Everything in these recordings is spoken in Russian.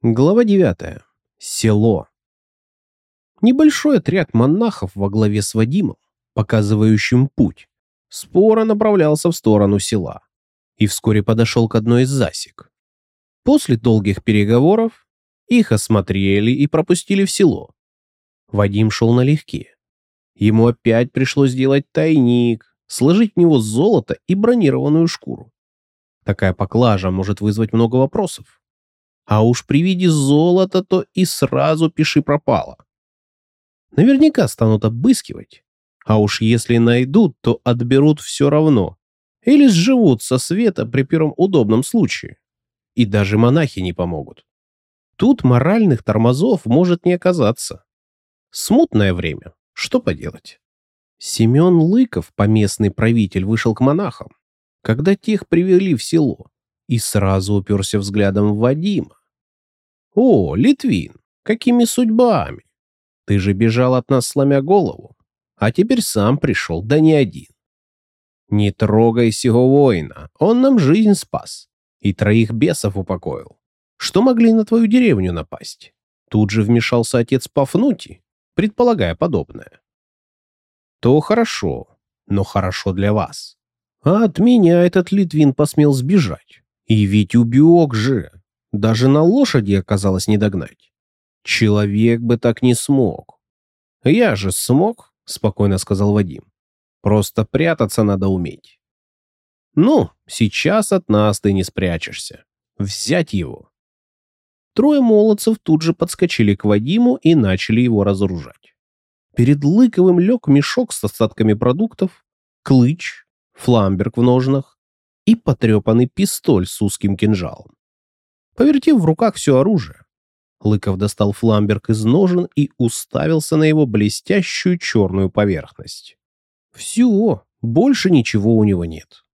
Глава 9. Село. Небольшой отряд монахов во главе с Вадимом, показывающим путь, споро направлялся в сторону села и вскоре подошел к одной из засек. После долгих переговоров их осмотрели и пропустили в село. Вадим шел налегке. Ему опять пришлось сделать тайник, сложить в него золото и бронированную шкуру. Такая поклажа может вызвать много вопросов. А уж при виде золота то и сразу пиши пропало. Наверняка станут обыскивать. А уж если найдут, то отберут все равно. Или сживут со света при первом удобном случае. И даже монахи не помогут. Тут моральных тормозов может не оказаться. Смутное время. Что поделать? Семен Лыков, поместный правитель, вышел к монахам, когда тех привели в село, и сразу уперся взглядом в Вадима. «О, Литвин, какими судьбами? Ты же бежал от нас, сломя голову, а теперь сам пришел, да не один. Не трогай сего воина, он нам жизнь спас и троих бесов упокоил. Что могли на твою деревню напасть?» Тут же вмешался отец Пафнутий, предполагая подобное. «То хорошо, но хорошо для вас. А от меня этот Литвин посмел сбежать. И ведь убег же. Даже на лошади оказалось не догнать. Человек бы так не смог. Я же смог, спокойно сказал Вадим. Просто прятаться надо уметь. Ну, сейчас от нас ты не спрячешься. Взять его. Трое молодцев тут же подскочили к Вадиму и начали его разоружать. Перед Лыковым лег мешок с остатками продуктов, клыч, фламберг в ножнах и потрепанный пистоль с узким кинжалом. Повертев в руках все оружие, Лыков достал фламберг из ножен и уставился на его блестящую черную поверхность. Все, больше ничего у него нет.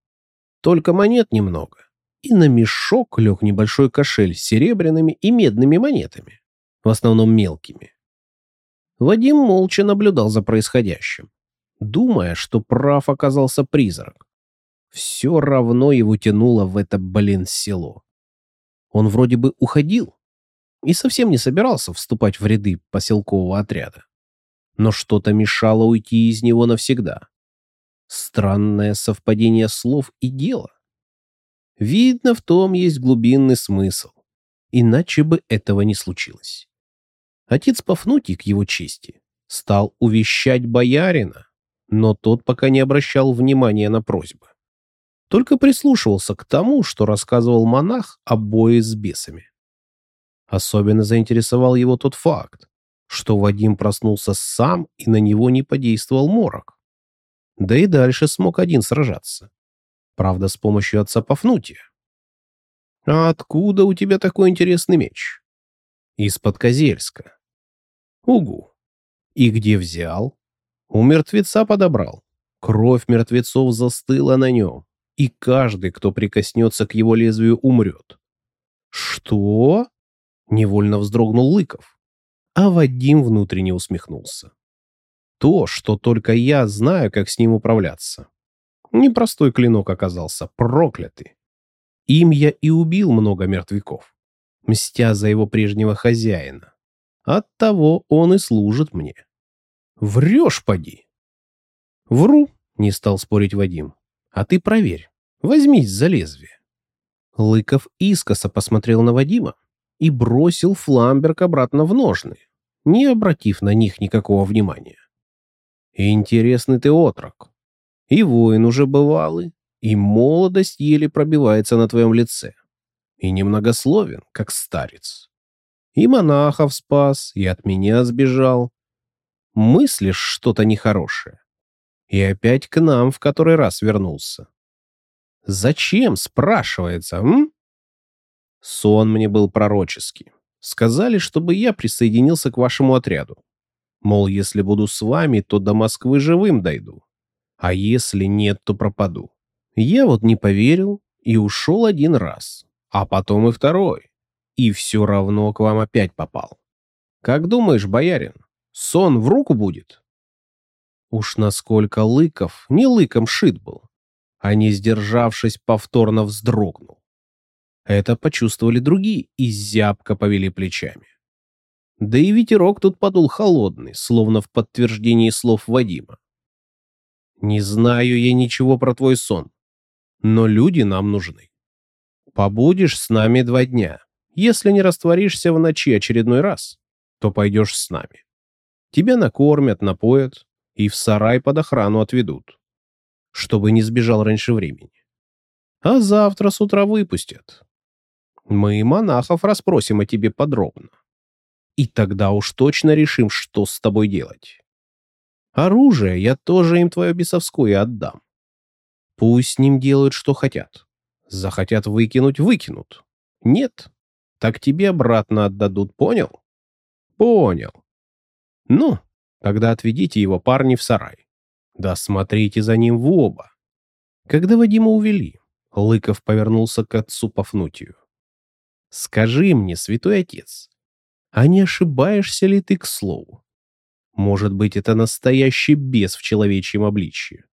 Только монет немного. И на мешок лег небольшой кошель с серебряными и медными монетами, в основном мелкими. Вадим молча наблюдал за происходящим, думая, что прав оказался призрак. Все равно его тянуло в это, блин, село. Он вроде бы уходил и совсем не собирался вступать в ряды поселкового отряда. Но что-то мешало уйти из него навсегда. Странное совпадение слов и дела. Видно, в том есть глубинный смысл. Иначе бы этого не случилось. Отец Пафнутий, к его чести, стал увещать боярина, но тот пока не обращал внимания на просьбы только прислушивался к тому, что рассказывал монах о бое с бесами. Особенно заинтересовал его тот факт, что Вадим проснулся сам и на него не подействовал морок. Да и дальше смог один сражаться. Правда, с помощью отца Пафнутия. «А откуда у тебя такой интересный меч?» «Из-под Козельска». «Угу. И где взял?» «У мертвеца подобрал. Кровь мертвецов застыла на нем и каждый, кто прикоснется к его лезвию, умрет. «Что?» — невольно вздрогнул Лыков. А Вадим внутренне усмехнулся. «То, что только я знаю, как с ним управляться. Непростой клинок оказался, проклятый. Им я и убил много мертвяков, мстя за его прежнего хозяина. Оттого он и служит мне. Врешь, поди!» «Вру», — не стал спорить Вадим. А ты проверь. Возьмись за лезвие. Лыков искоса посмотрел на Вадима и бросил фламберг обратно в ножны, не обратив на них никакого внимания. Интересный ты отрок. И воин уже бывалый, и молодость еле пробивается на твоем лице. И немногословен, как старец. И монахов спас, и от меня сбежал. Мыслишь что-то нехорошее. И опять к нам в который раз вернулся. Зачем, спрашивается, м? Сон мне был пророческий. Сказали, чтобы я присоединился к вашему отряду. Мол, если буду с вами, то до Москвы живым дойду. А если нет, то пропаду. Я вот не поверил и ушел один раз, а потом и второй. И все равно к вам опять попал. Как думаешь, боярин, сон в руку будет? Уж насколько Лыков не лыком шит был, а не сдержавшись, повторно вздрогнул. Это почувствовали другие и зябко повели плечами. Да и ветерок тут подул холодный, словно в подтверждении слов Вадима. «Не знаю я ничего про твой сон, но люди нам нужны. Побудешь с нами два дня. Если не растворишься в ночи очередной раз, то пойдешь с нами. Тебя накормят, напоят и в сарай под охрану отведут, чтобы не сбежал раньше времени. А завтра с утра выпустят. Мы монахов расспросим о тебе подробно. И тогда уж точно решим, что с тобой делать. Оружие я тоже им твое бесовское отдам. Пусть с ним делают, что хотят. Захотят выкинуть — выкинут. Нет, так тебе обратно отдадут, понял? Понял. Ну, тогда отведите его парни в сарай. Да смотрите за ним в оба. Когда Вадима увели, Лыков повернулся к отцу Пафнутию. «Скажи мне, святой отец, а не ошибаешься ли ты к слову? Может быть, это настоящий бес в человечьем обличье?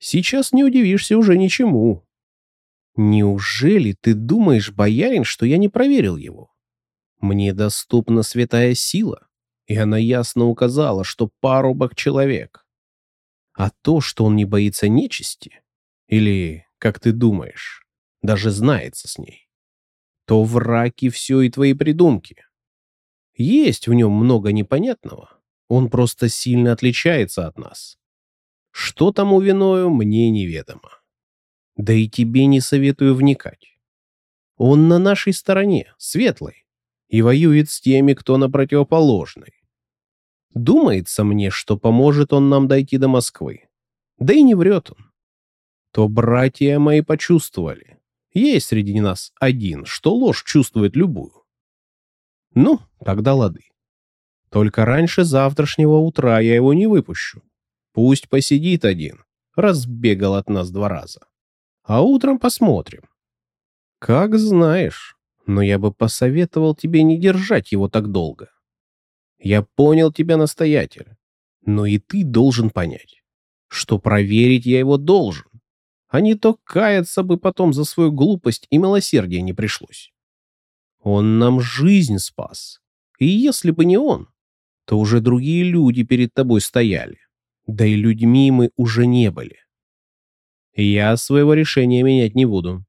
Сейчас не удивишься уже ничему. Неужели ты думаешь, боярин, что я не проверил его? Мне доступна святая сила, и она ясно указала, что парубок человек. А то, что он не боится нечисти, или, как ты думаешь, даже знается с ней, то враки все и твои придумки. Есть в нем много непонятного. Он просто сильно отличается от нас. Что тому виною, мне неведомо. Да и тебе не советую вникать. Он на нашей стороне, светлый, и воюет с теми, кто на противоположной. Думается мне, что поможет он нам дойти до Москвы. Да и не врет он. То братья мои почувствовали. Есть среди нас один, что ложь чувствует любую. Ну, тогда лады. Только раньше завтрашнего утра я его не выпущу. Пусть посидит один, разбегал от нас два раза. А утром посмотрим. Как знаешь, но я бы посоветовал тебе не держать его так долго. Я понял тебя, настоятель, но и ты должен понять, что проверить я его должен, а не то каяться бы потом за свою глупость и милосердие не пришлось. Он нам жизнь спас. И если бы не он, то уже другие люди перед тобой стояли. Да и людьми мы уже не были. Я своего решения менять не буду.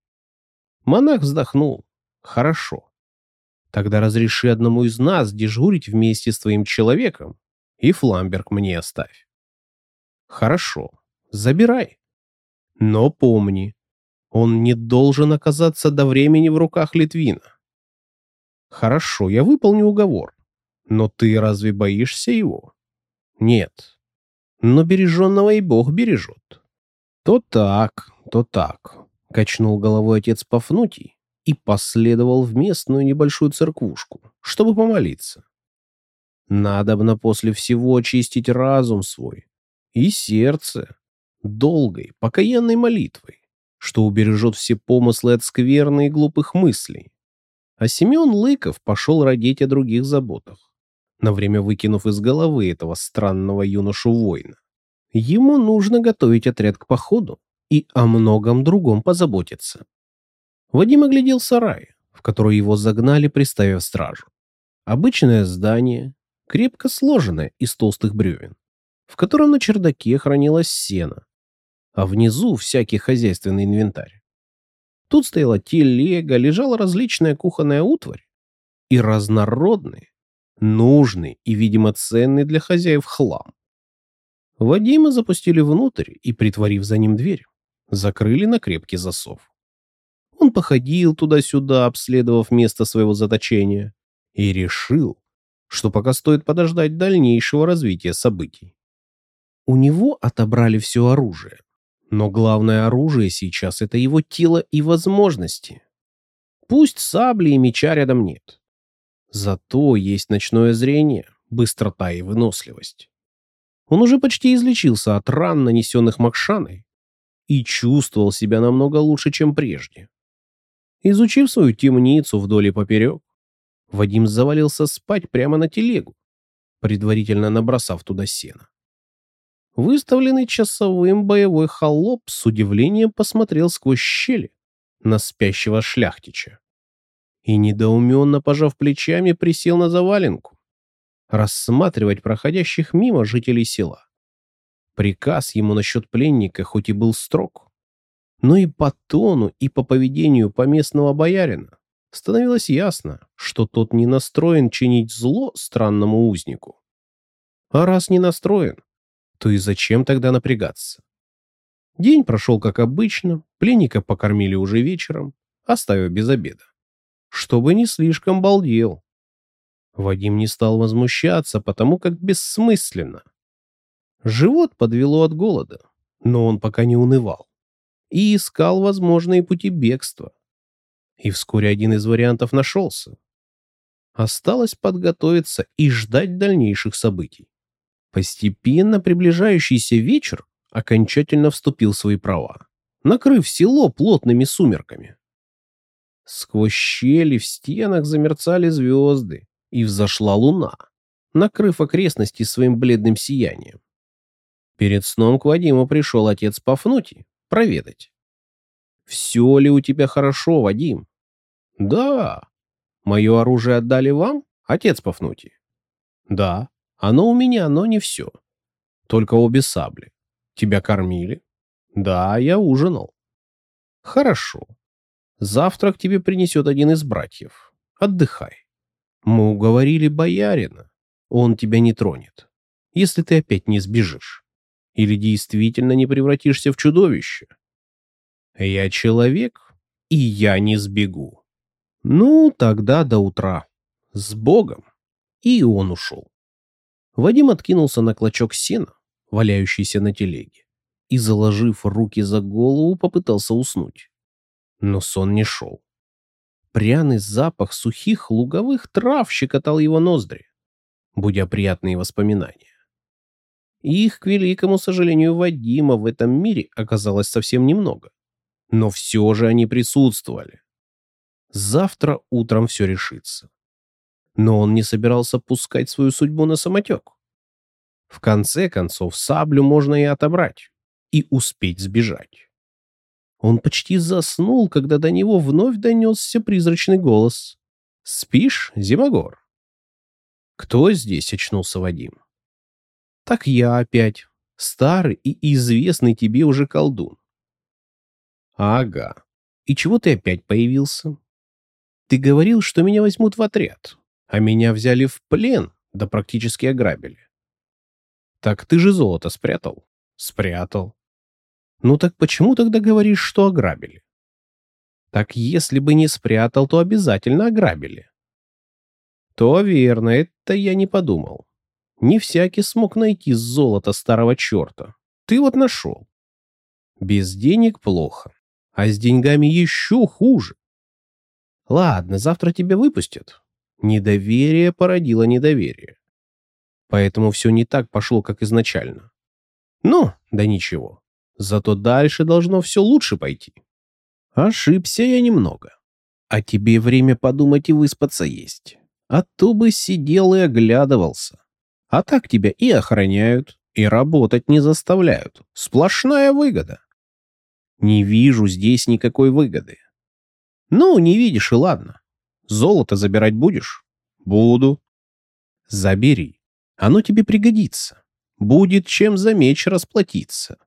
Монах вздохнул. Хорошо. Тогда разреши одному из нас дежурить вместе с твоим человеком и фламберг мне оставь. Хорошо. Забирай. Но помни, он не должен оказаться до времени в руках Литвина. Хорошо, я выполню уговор. Но ты разве боишься его? Нет. Но береженного и Бог бережет. То так, то так, качнул головой отец Пафнутий и последовал в местную небольшую церквушку, чтобы помолиться. Надобно после всего очистить разум свой и сердце долгой, покаянной молитвой, что убережет все помыслы от скверны и глупых мыслей, а Семен Лыков пошел родить о других заботах, на время выкинув из головы этого странного юношу-воина. Ему нужно готовить отряд к походу и о многом другом позаботиться. Вадим оглядел сарай, в который его загнали, приставив стражу. Обычное здание, крепко сложенное из толстых бревен, в котором на чердаке хранилось сено, а внизу всякий хозяйственный инвентарь. Тут стояла телега, лежала различная кухонная утварь и разнородный, нужный и, видимо, ценный для хозяев хлам. Вадима запустили внутрь и, притворив за ним дверь, закрыли на крепкий засов. Походил туда-сюда, обследовав место своего заточения, и решил, что пока стоит подождать дальнейшего развития событий. У него отобрали все оружие, но главное оружие сейчас — это его тело и возможности. Пусть сабли и меча рядом нет. Зато есть ночное зрение, быстрота и выносливость. Он уже почти излечился от ран, нанесенных Макшаной, и чувствовал себя намного лучше, чем прежде. Изучив свою темницу вдоль и поперек, Вадим завалился спать прямо на телегу, предварительно набросав туда сено. Выставленный часовым боевой холоп с удивлением посмотрел сквозь щели на спящего шляхтича. и, недоуменно пожав плечами, присел на заваленку, рассматривать проходящих мимо жителей села. Приказ ему насчет пленника хоть и был строг, но и по тону, и по поведению поместного боярина становилось ясно, что тот не настроен чинить зло странному узнику. А раз не настроен, то и зачем тогда напрягаться? День прошел как обычно, пленника покормили уже вечером, оставив без обеда. Чтобы не слишком балдел. Вадим не стал возмущаться, потому как бессмысленно. Живот подвело от голода, но он пока не унывал и искал возможные пути бегства. И вскоре один из вариантов нашелся. Осталось подготовиться и ждать дальнейших событий. Постепенно приближающийся вечер окончательно вступил в свои права, накрыв село плотными сумерками. Сквозь щели в стенах замерцали звезды, и взошла луна, накрыв окрестности своим бледным сиянием. Перед сном к Вадиму пришел отец Пафнутий проведать. «Все ли у тебя хорошо, Вадим?» «Да. Мое оружие отдали вам, отец Пафнутий?» «Да. Оно у меня, но не все. Только обе сабли. Тебя кормили?» «Да, я ужинал». «Хорошо. Завтрак тебе принесет один из братьев. Отдыхай. Мы уговорили боярина. Он тебя не тронет, если ты опять не сбежишь. Или действительно не превратишься в чудовище. Я человек, и я не сбегу. Ну, тогда до утра. С Богом. И он ушел. Вадим откинулся на клочок сена, валяющийся на телеге, и, заложив руки за голову, попытался уснуть. Но сон не шел. Пряный запах сухих луговых трав щекотал его ноздри, будя приятные воспоминания. Их, к великому сожалению, Вадима в этом мире оказалось совсем немного. Но все же они присутствовали. Завтра утром все решится но он не собирался пускать свою судьбу на самотек. В конце концов, саблю можно и отобрать, и успеть сбежать. Он почти заснул, когда до него вновь донесся призрачный голос. «Спишь, Зимогор?» «Кто здесь?» — очнулся Вадим. «Так я опять, старый и известный тебе уже колдун». «Ага. И чего ты опять появился?» «Ты говорил, что меня возьмут в отряд а меня взяли в плен, да практически ограбили. Так ты же золото спрятал? Спрятал. Ну так почему тогда говоришь, что ограбили? Так если бы не спрятал, то обязательно ограбили. То верно, это я не подумал. Не всякий смог найти золото старого черта. Ты вот нашел. Без денег плохо, а с деньгами еще хуже. Ладно, завтра тебя выпустят, Недоверие породило недоверие. Поэтому все не так пошло, как изначально. Ну, да ничего. Зато дальше должно все лучше пойти. Ошибся я немного. А тебе время подумать и выспаться есть. А то бы сидел и оглядывался. А так тебя и охраняют, и работать не заставляют. Сплошная выгода. Не вижу здесь никакой выгоды. Ну, не видишь и ладно. Золото забирать будешь? Буду. Забери. Оно тебе пригодится. Будет чем за меч расплатиться.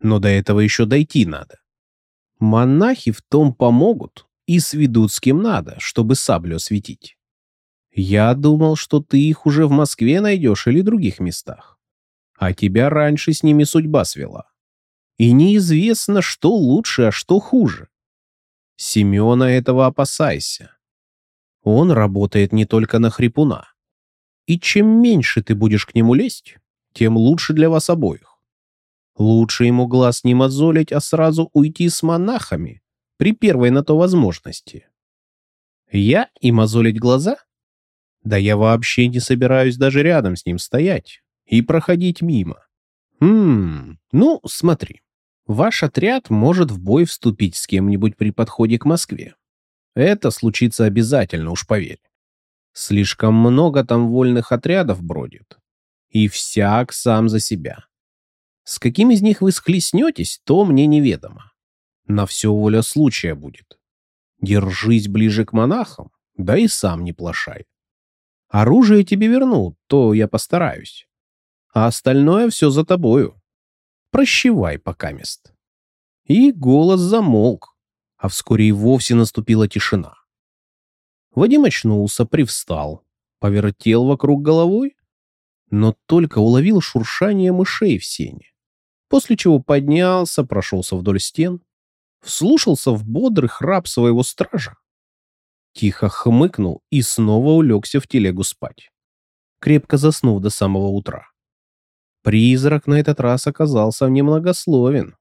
Но до этого еще дойти надо. Монахи в том помогут и сведут с кем надо, чтобы саблю осветить. Я думал, что ты их уже в Москве найдешь или других местах. А тебя раньше с ними судьба свела. И неизвестно, что лучше, а что хуже. Семена этого опасайся. Он работает не только на хрипуна. И чем меньше ты будешь к нему лезть, тем лучше для вас обоих. Лучше ему глаз не мозолить, а сразу уйти с монахами при первой на то возможности. Я и мозолить глаза? Да я вообще не собираюсь даже рядом с ним стоять и проходить мимо. Хм, ну, смотри. Ваш отряд может в бой вступить с кем-нибудь при подходе к Москве. Это случится обязательно, уж поверь. Слишком много там вольных отрядов бродит. И всяк сам за себя. С каким из них вы схлестнетесь, то мне неведомо. На все воля случая будет. Держись ближе к монахам, да и сам не плашай. Оружие тебе верну, то я постараюсь. А остальное все за тобою. Прощевай, покамест. И голос замолк, а вскоре и вовсе наступила тишина. Вадим очнулся, привстал, повертел вокруг головой, но только уловил шуршание мышей в сене, после чего поднялся, прошелся вдоль стен, вслушался в бодрый храп своего стража, тихо хмыкнул и снова улегся в телегу спать, крепко заснув до самого утра. Призрак на этот раз оказался немногословен.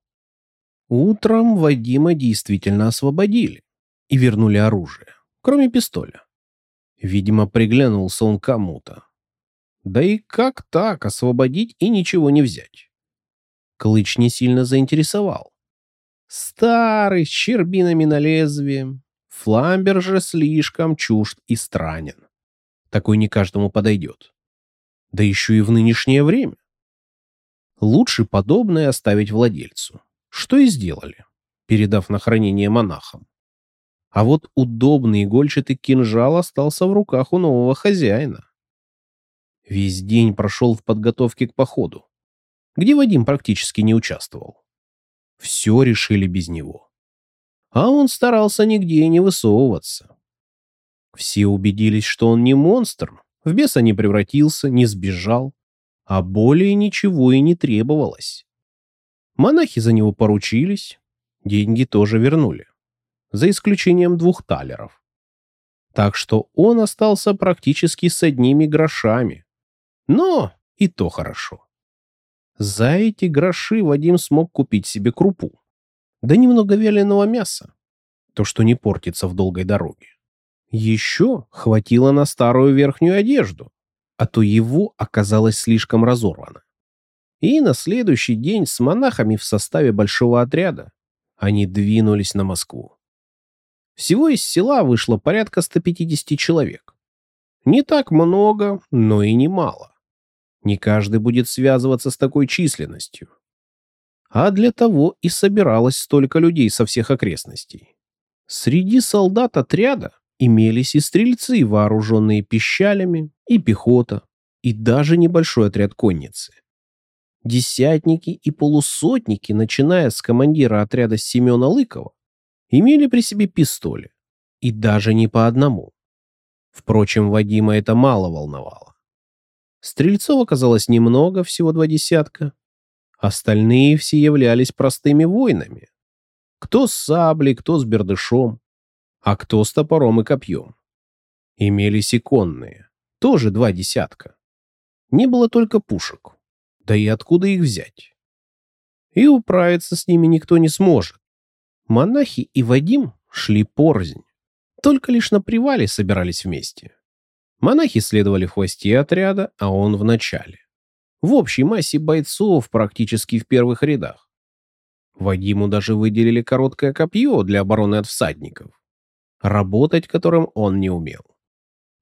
Утром Вадима действительно освободили и вернули оружие, кроме пистоля. Видимо, приглянулся он кому-то. Да и как так освободить и ничего не взять? Клыч не сильно заинтересовал. Старый, с щербинами на лезвии. Фламбер же слишком чужд и странен. Такой не каждому подойдет. Да еще и в нынешнее время. Лучше подобное оставить владельцу. Что и сделали, передав на хранение монахам. А вот удобный игольчатый кинжал остался в руках у нового хозяина. Весь день прошел в подготовке к походу, где Вадим практически не участвовал. Все решили без него. А он старался нигде не высовываться. Все убедились, что он не монстр, в беса не превратился, не сбежал, а более ничего и не требовалось. Монахи за него поручились, деньги тоже вернули, за исключением двух талеров. Так что он остался практически с одними грошами. Но и то хорошо. За эти гроши Вадим смог купить себе крупу, да немного вяленого мяса, то, что не портится в долгой дороге. Еще хватило на старую верхнюю одежду, а то его оказалось слишком разорвано. И на следующий день с монахами в составе большого отряда они двинулись на Москву. Всего из села вышло порядка 150 человек. Не так много, но и не мало. Не каждый будет связываться с такой численностью. А для того и собиралось столько людей со всех окрестностей. Среди солдат отряда имелись и стрельцы, вооруженные пищалями, и пехота, и даже небольшой отряд конницы. Десятники и полусотники, начиная с командира отряда Семена Лыкова, имели при себе пистоли, и даже не по одному. Впрочем, Вадима это мало волновало. Стрельцов оказалось немного, всего два десятка. Остальные все являлись простыми воинами. Кто с саблей, кто с бердышом, а кто с топором и копьем. Имелись и тоже два десятка. Не было только пушек. Да и откуда их взять? И управиться с ними никто не сможет. Монахи и Вадим шли порознь. Только лишь на привале собирались вместе. Монахи следовали в хвосте отряда, а он в начале. В общей массе бойцов практически в первых рядах. Вадиму даже выделили короткое копье для обороны от всадников, работать которым он не умел.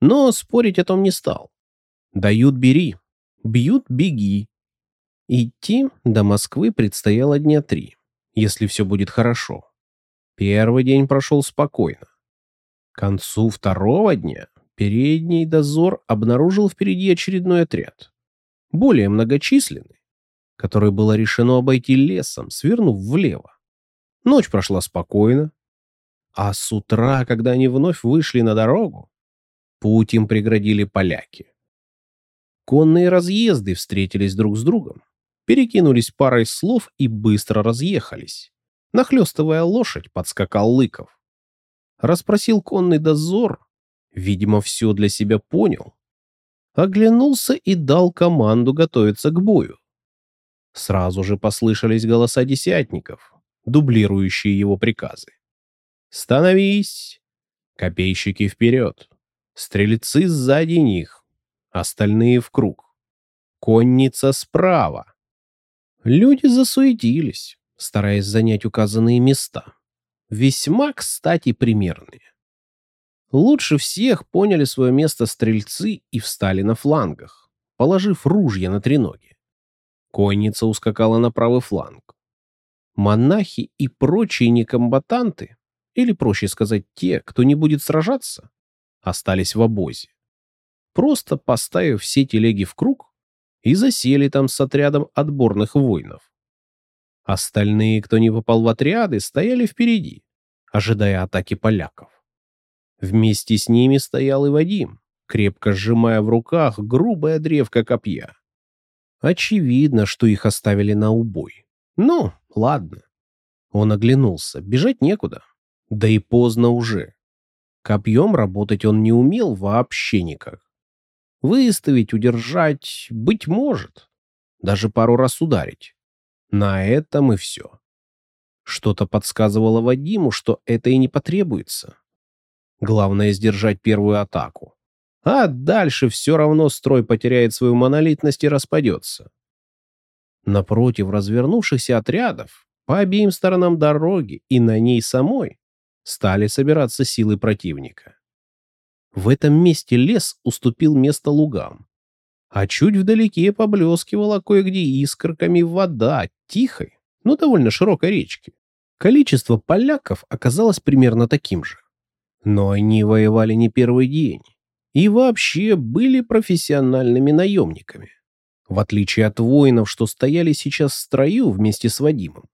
Но спорить о том не стал. Дают – бери, бьют – беги. Идти до Москвы предстояло дня три, если все будет хорошо. Первый день прошел спокойно. К концу второго дня передний дозор обнаружил впереди очередной отряд, более многочисленный, который было решено обойти лесом, свернув влево. Ночь прошла спокойно, а с утра, когда они вновь вышли на дорогу, Путь им преградили поляки. Конные разъезды встретились друг с другом, перекинулись парой слов и быстро разъехались. Нахлёстывая лошадь, подскакал Лыков. Расспросил конный дозор, видимо, все для себя понял. Оглянулся и дал команду готовиться к бою. Сразу же послышались голоса десятников, дублирующие его приказы. «Становись! Копейщики вперед!» Стрельцы сзади них, остальные в круг. Конница справа. Люди засуетились, стараясь занять указанные места. Весьма, кстати, примерные. Лучше всех поняли свое место стрельцы и встали на флангах, положив ружья на треноги. Конница ускакала на правый фланг. Монахи и прочие некомбатанты или проще сказать те, кто не будет сражаться, остались в обозе. Просто поставив все телеги в круг и засели там с отрядом отборных воинов. Остальные, кто не попал в отряды, стояли впереди, ожидая атаки поляков. Вместе с ними стоял и Вадим, крепко сжимая в руках грубая древко копья. Очевидно, что их оставили на убой. Ну, ладно. Он оглянулся, бежать некуда. Да и поздно уже. Копьем работать он не умел вообще никак. Выставить, удержать, быть может. Даже пару раз ударить. На этом и все. Что-то подсказывало Вадиму, что это и не потребуется. Главное сдержать первую атаку. А дальше все равно строй потеряет свою монолитность и распадется. Напротив развернувшихся отрядов, по обеим сторонам дороги и на ней самой, стали собираться силы противника. В этом месте лес уступил место лугам, а чуть вдалеке поблескивала кое-где искорками вода тихой, но довольно широкой речки. Количество поляков оказалось примерно таким же. Но они воевали не первый день и вообще были профессиональными наемниками, в отличие от воинов, что стояли сейчас в строю вместе с Вадимом.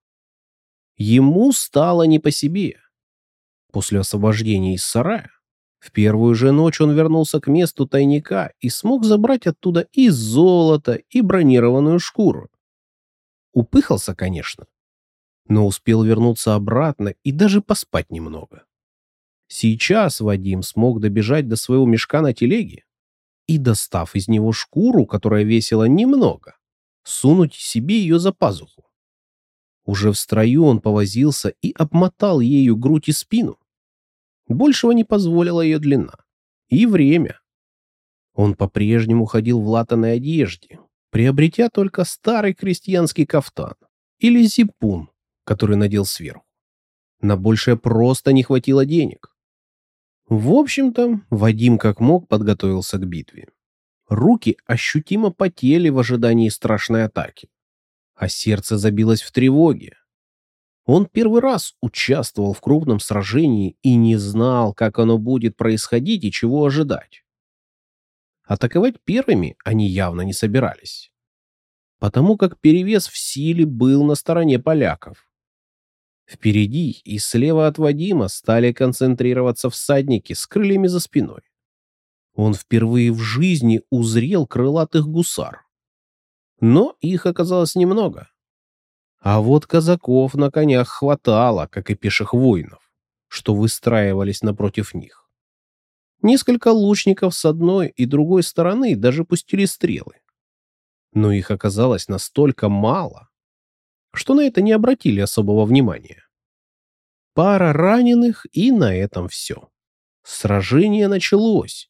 Ему стало не по себе. После освобождения из сарая в первую же ночь он вернулся к месту тайника и смог забрать оттуда и золото, и бронированную шкуру. Упыхался, конечно, но успел вернуться обратно и даже поспать немного. Сейчас Вадим смог добежать до своего мешка на телеге и, достав из него шкуру, которая весила немного, сунуть себе ее за пазуху. Уже в строю он повозился и обмотал ею грудь и спину. Большего не позволила ее длина. И время. Он по-прежнему ходил в латаной одежде, приобретя только старый крестьянский кафтан или зипун, который надел сверху. На большее просто не хватило денег. В общем-то, Вадим как мог подготовился к битве. Руки ощутимо потели в ожидании страшной атаки, а сердце забилось в тревоге. Он первый раз участвовал в крупном сражении и не знал, как оно будет происходить и чего ожидать. Атаковать первыми они явно не собирались, потому как перевес в силе был на стороне поляков. Впереди и слева от Вадима стали концентрироваться всадники с крыльями за спиной. Он впервые в жизни узрел крылатых гусар. Но их оказалось немного. А вот казаков на конях хватало, как и пеших воинов, что выстраивались напротив них. Несколько лучников с одной и другой стороны даже пустили стрелы. Но их оказалось настолько мало, что на это не обратили особого внимания. Пара раненых, и на этом все. Сражение началось,